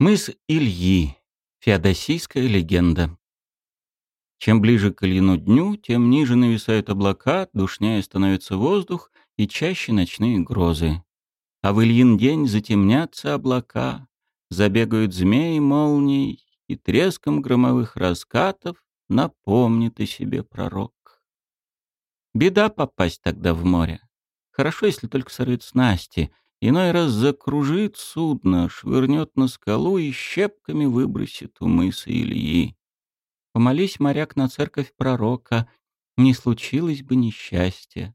Мыс Ильи. Феодосийская легенда. Чем ближе к Ильину дню, тем ниже нависают облака, душнее становится воздух и чаще ночные грозы. А в Ильин день затемнятся облака, забегают змеи молний, и треском громовых раскатов напомнит о себе пророк. Беда попасть тогда в море. Хорошо, если только сорвет снасти, Иной раз закружит судно, швырнет на скалу и щепками выбросит у мыса Ильи. Помолись, моряк, на церковь пророка, не случилось бы несчастья.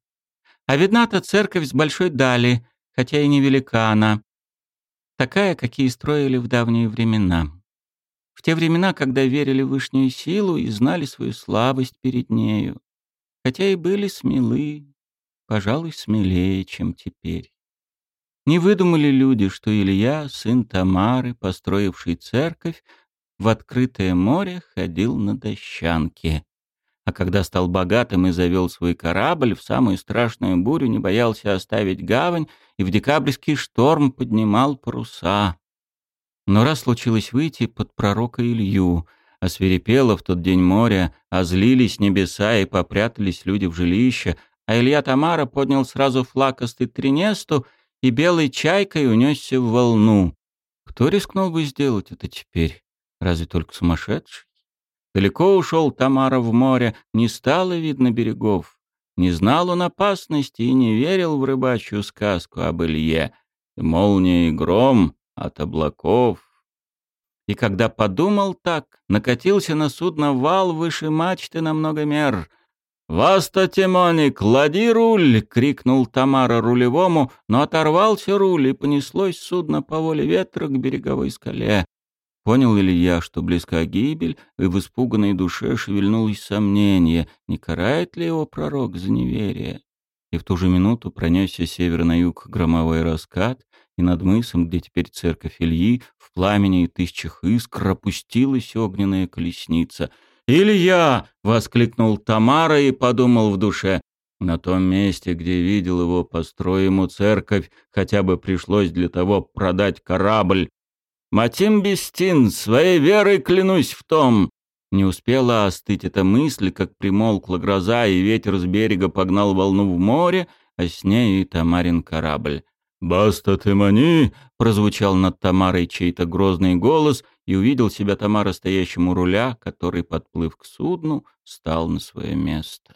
А видна-то церковь с большой дали, хотя и невелика она. Такая, какие строили в давние времена. В те времена, когда верили в вышнюю силу и знали свою слабость перед нею. Хотя и были смелы, пожалуй, смелее, чем теперь. Не выдумали люди, что Илья, сын Тамары, построивший церковь, в открытое море ходил на дощанке. А когда стал богатым и завел свой корабль, в самую страшную бурю не боялся оставить гавань и в декабрьский шторм поднимал паруса. Но раз случилось выйти под пророка Илью, освирепело в тот день море, озлились небеса и попрятались люди в жилище, а Илья Тамара поднял сразу флакостый тринесту — и белой чайкой унесся в волну. Кто рискнул бы сделать это теперь? Разве только сумасшедший? Далеко ушел Тамара в море, не стало видно берегов. Не знал он опасности и не верил в рыбачью сказку об Илье. И молния и гром от облаков. И когда подумал так, накатился на судно вал выше мачты на много мер — «Васта, Тимони, клади руль!» — крикнул Тамара рулевому, но оторвался руль, и понеслось судно по воле ветра к береговой скале. Понял Илья, что близка гибель, и в испуганной душе шевельнулось сомнение, не карает ли его пророк за неверие. И в ту же минуту пронесся север на юг громовой раскат, и над мысом, где теперь церковь Ильи, в пламени и тысячах искр опустилась огненная колесница — «Илья!» — воскликнул Тамара и подумал в душе. На том месте, где видел его, построй ему церковь, хотя бы пришлось для того продать корабль. Матим Бестин, своей верой клянусь в том. Не успела остыть эта мысль, как примолкла гроза, и ветер с берега погнал волну в море, а с ней и Тамарин корабль. «Баста ты мани!» — прозвучал над Тамарой чей-то грозный голос — и увидел себя Тамара стоящему руля, который, подплыв к судну, стал на свое место.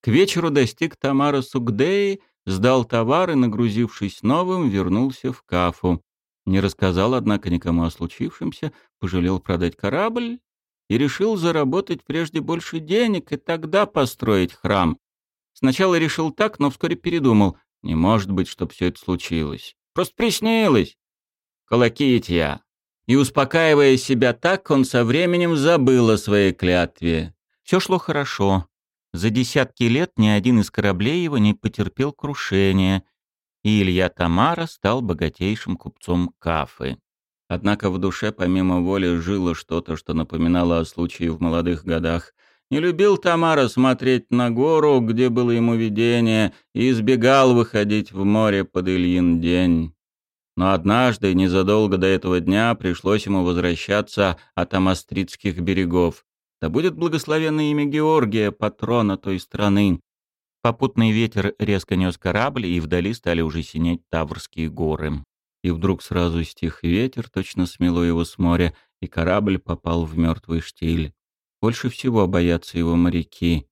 К вечеру достиг Тамара Сугдеи, сдал товар и, нагрузившись новым, вернулся в Кафу. Не рассказал, однако, никому о случившемся, пожалел продать корабль и решил заработать прежде больше денег и тогда построить храм. Сначала решил так, но вскоре передумал. Не может быть, чтоб все это случилось. Просто приснилось. Колокития. И успокаивая себя так, он со временем забыл о своей клятве. Все шло хорошо. За десятки лет ни один из кораблей его не потерпел крушения, и Илья Тамара стал богатейшим купцом Кафы. Однако в душе помимо воли жило что-то, что напоминало о случае в молодых годах. Не любил Тамара смотреть на гору, где было ему видение, и избегал выходить в море под Ильин день. Но однажды, незадолго до этого дня, пришлось ему возвращаться от Амастритских берегов. Да будет благословенное имя Георгия, патрона той страны. Попутный ветер резко нес корабль, и вдали стали уже синеть Таврские горы. И вдруг сразу стих ветер, точно смело его с моря, и корабль попал в мертвый штиль. Больше всего боятся его моряки.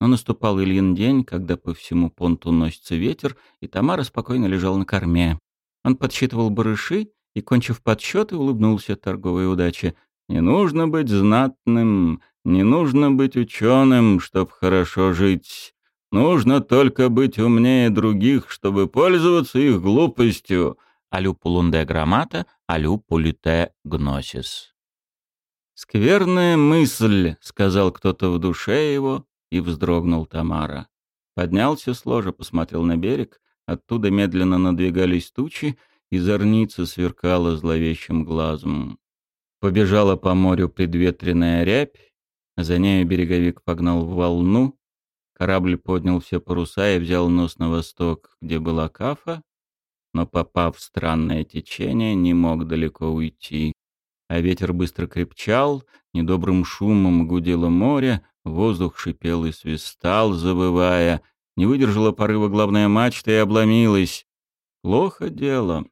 Но наступал Ильин день, когда по всему понту носится ветер, и Тамара спокойно лежал на корме. Он подсчитывал барыши и, кончив подсчеты, улыбнулся торговой удаче. «Не нужно быть знатным, не нужно быть ученым, чтобы хорошо жить. Нужно только быть умнее других, чтобы пользоваться их глупостью. Алю пулунде граммата, алю пулите гносис». «Скверная мысль», — сказал кто-то в душе его, и вздрогнул Тамара. Поднялся с ложа, посмотрел на берег, Оттуда медленно надвигались тучи, и зорница сверкала зловещим глазом. Побежала по морю предветренная рябь, за нею береговик погнал в волну, корабль поднял все паруса и взял нос на восток, где была Кафа, но, попав в странное течение, не мог далеко уйти. А ветер быстро крепчал, недобрым шумом гудело море, воздух шипел и свистал, завывая. Не выдержала порыва главная мачта и обломилась. Плохо дело.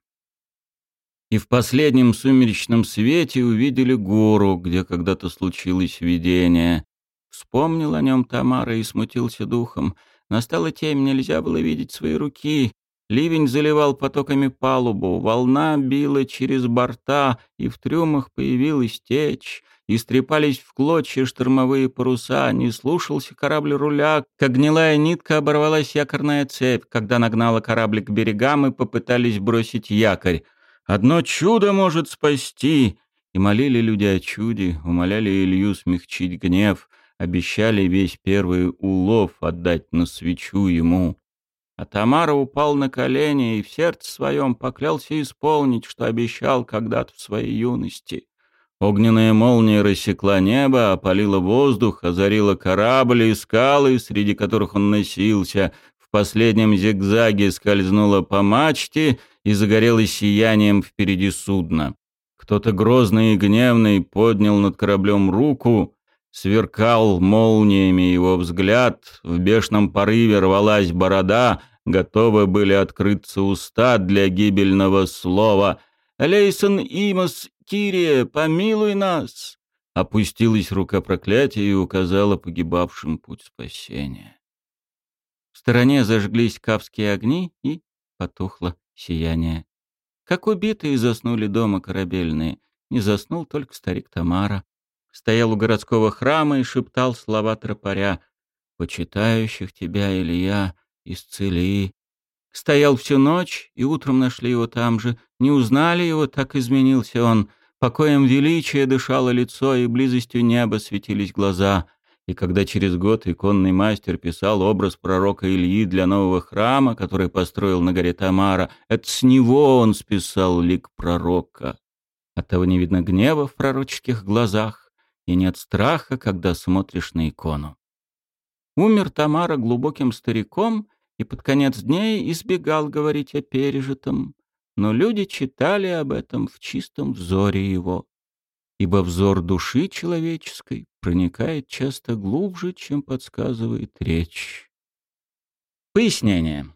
И в последнем сумеречном свете увидели гору, где когда-то случилось видение. Вспомнил о нем Тамара и смутился духом. Настала темь, нельзя было видеть свои руки. Ливень заливал потоками палубу, волна била через борта, и в трюмах появилась течь. Истрепались в клочья штормовые паруса, не слушался корабль руля, как гнилая нитка оборвалась якорная цепь, когда нагнала корабль к берегам и попытались бросить якорь. «Одно чудо может спасти!» И молили люди о чуде, умоляли Илью смягчить гнев, обещали весь первый улов отдать на свечу ему. А Тамара упал на колени и в сердце своем поклялся исполнить, что обещал когда-то в своей юности. Огненная молния рассекла небо, опалила воздух, озарила корабль и скалы, среди которых он носился. В последнем зигзаге скользнула по мачте и загорелась сиянием впереди судна. Кто-то грозный и гневный поднял над кораблем руку, Сверкал молниями его взгляд, в бешеном порыве рвалась борода, готовы были открыться уста для гибельного слова. «Лейсон Имас, Кирия, помилуй нас!» Опустилась рука проклятия и указала погибавшим путь спасения. В стороне зажглись кавские огни и потухло сияние. Как убитые заснули дома корабельные. Не заснул только старик Тамара стоял у городского храма и шептал слова тропаря «Почитающих тебя, Илья, исцели». Стоял всю ночь, и утром нашли его там же. Не узнали его, так изменился он. Покоем величия дышало лицо, и близостью неба светились глаза. И когда через год иконный мастер писал образ пророка Ильи для нового храма, который построил на горе Тамара, это с него он списал лик пророка. Оттого не видно гнева в пророческих глазах и нет страха, когда смотришь на икону. Умер Тамара глубоким стариком и под конец дней избегал говорить о пережитом, но люди читали об этом в чистом взоре его, ибо взор души человеческой проникает часто глубже, чем подсказывает речь. Пояснение.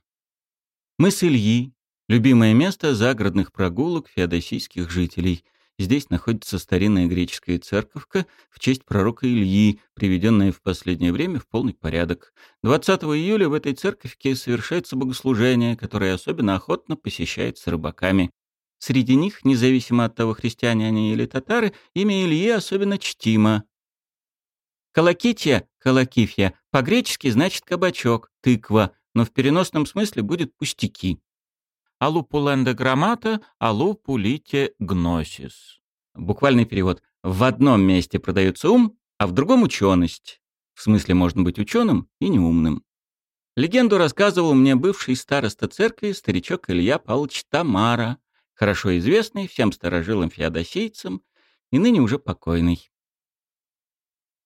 Мыс Ильи — любимое место загородных прогулок феодосийских жителей — Здесь находится старинная греческая церковка в честь пророка Ильи, приведенная в последнее время в полный порядок. 20 июля в этой церковке совершается богослужение, которое особенно охотно посещается рыбаками. Среди них, независимо от того, христиане они или татары, имя Ильи особенно чтимо. Колокития, колокифья, по-гречески значит кабачок, тыква, но в переносном смысле будет пустяки алупуленда граммата, алупулите гносис. Буквальный перевод. В одном месте продается ум, а в другом ученость. В смысле, можно быть ученым и неумным. Легенду рассказывал мне бывший староста церкви, старичок Илья Павлович Тамара, хорошо известный всем старожилам феодосийцам и ныне уже покойный.